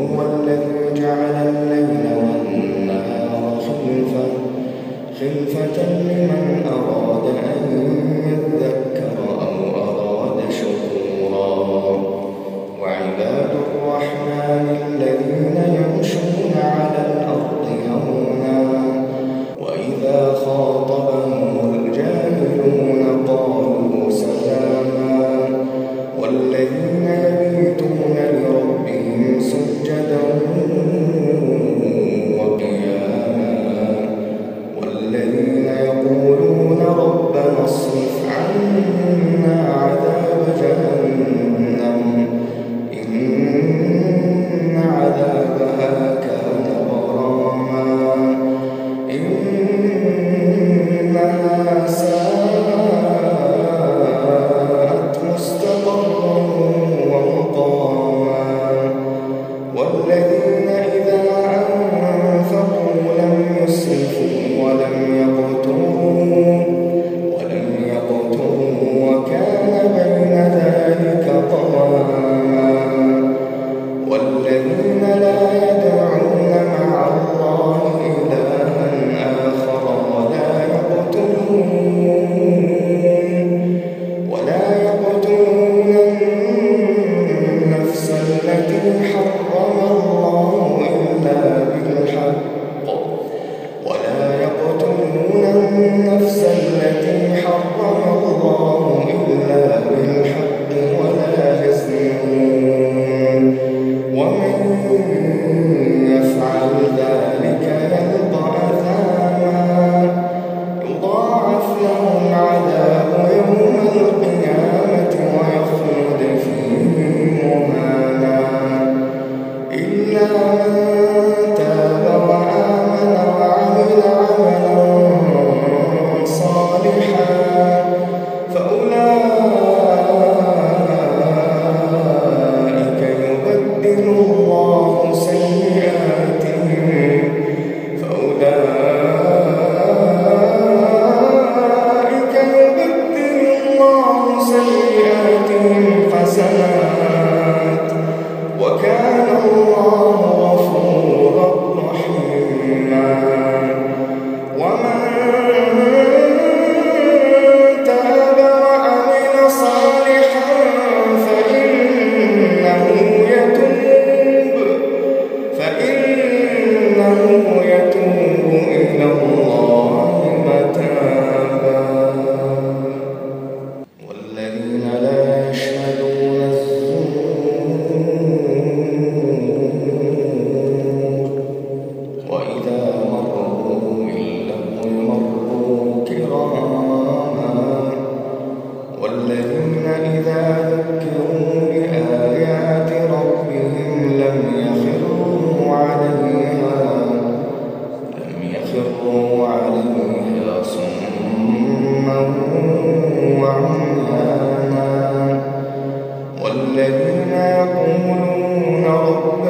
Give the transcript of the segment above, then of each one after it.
هو الذي جعل الليل والنهار خلفة لمن أراد أن الذين يقولون ربنا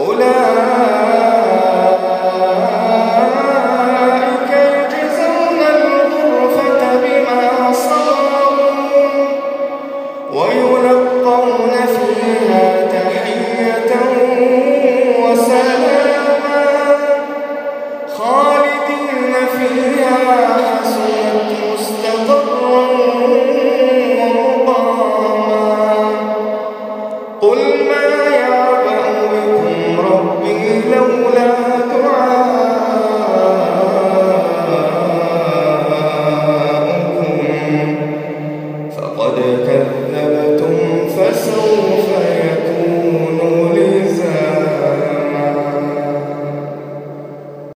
Hola.